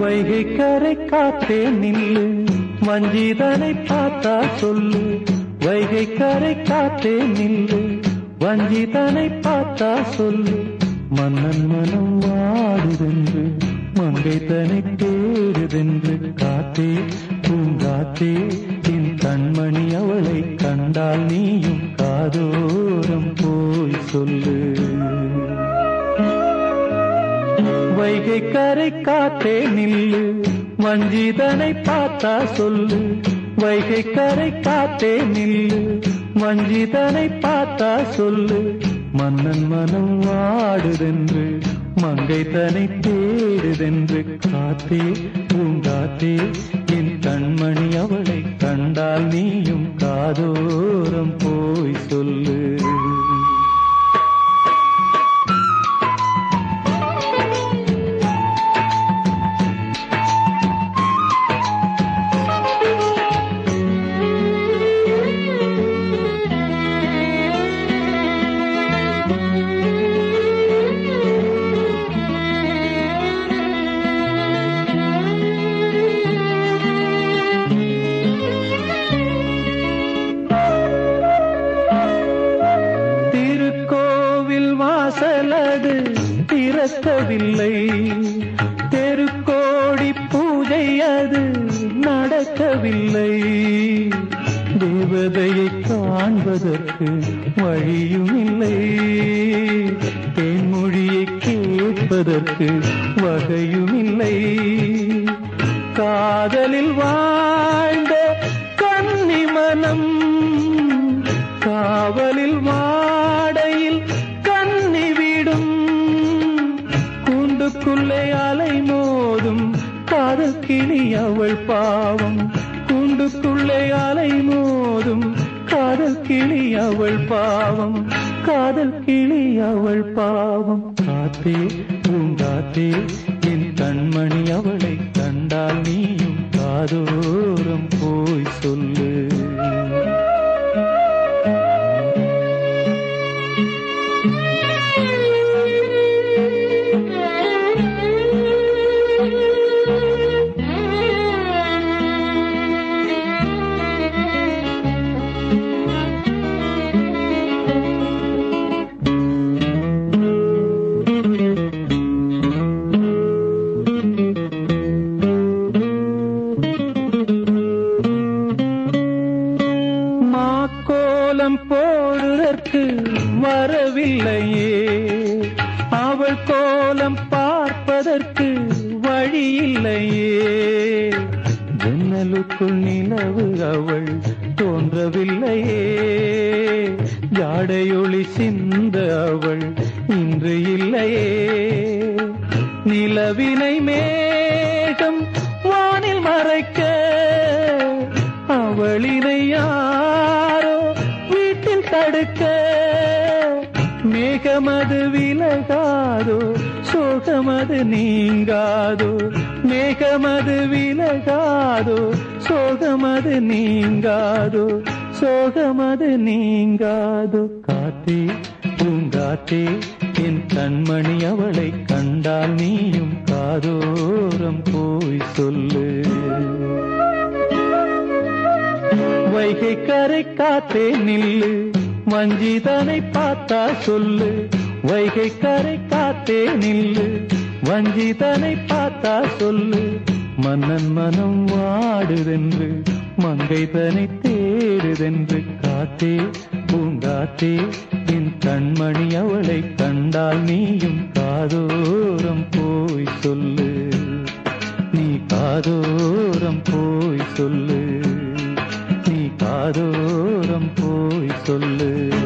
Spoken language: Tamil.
வைகை கரை காத்தே நில்லு வஞ்சிதனை பார்த்தா சொல்லு. வைகை கரை காத்தே நில்லு வஞ்சிதனை பார்த்தா சொல்லு. மன்னன் மனம் வாடுதென்று மங்கை தனை தேடுதென்று காத்தே பூங்காத்தே என் கண்மணி அவளை கண்டால் நீயும் காதோரம் போய் சொல்லு. வைகை கரை காத்தே நில்லு வஞ்சிதனை பார்த்தா சொல்லு. வைகை கரை காத்தே நில்லு வஞ்சிதனை பார்த்தா சொல்லு. மன்னன் மனம் வாடுதென்று மங்கை தனை தேடுதென்று காத்தே பூங்காத்தே என் கண்மணி அவளை கண்டால் நீயும் காதோரம் போய் சொல்லு. நடக்கவில்லை தெருக்கோடி பூஜை அது நடக்கவில்லை. தேவதையை காண்பதற்கு வழியும் இல்லை. தேன்மொழியை கேட்பதற்கு வகையும் இல்லை. காதலில் வாழ்ந்த கன்னி மனம் காவலில் வா கூண்டுக்குள்ளே அலை மோதும் காதல் கிளி அவள் பாவம். கூண்டுக்குள்ளே அலை மோதும் காதல் கிளி அவள் பாவம். காதல் கிளி அவள் பாவம். காத்தே பூங்காத்தே என் மாக்கோலம் போடுதற்கு வரவில்லையே. அவள் கோலம் பார்ப்பதற்கு வழியில்லையே. ஜன்னலுக்குள் நிலவு அவள் தோன்றவில்லையே. ஜாடையொளி சிந்த அவள் இன்று இல்லையே. நிலவினை மேகம் வானில் மறைக்க அவளினை யாரோ தடுக்க மேகமது விலகாதோ சோகமது நீங்காதோ மேகமது விலகாதோ சோகமது நீங்காதோ சோகமது நீங்காதோ. காத்தே பூங்காத்தே என் கண்மணி அவளை கண்டால் நீயும் காதோரம் போய் சொல்லு. வைகை கரை காத்தே நில்லு. வஞ்சிதனை பார்த்தா சொல்லு வைகை கரை காத்தே நில்லு. வஞ்சிதனை பார்த்தா சொல்லு மன்னன் மனம் வாடுதென்று மங்கை தனை தேடுதென்று காத்தே பூங்காத்தே என் கண்மணி அவளை கண்டால் நீயும் காதோரம் போய் சொல்லு. நீ காதோரம் போய் சொல்லு. காதோரம் போய் சொல்லு.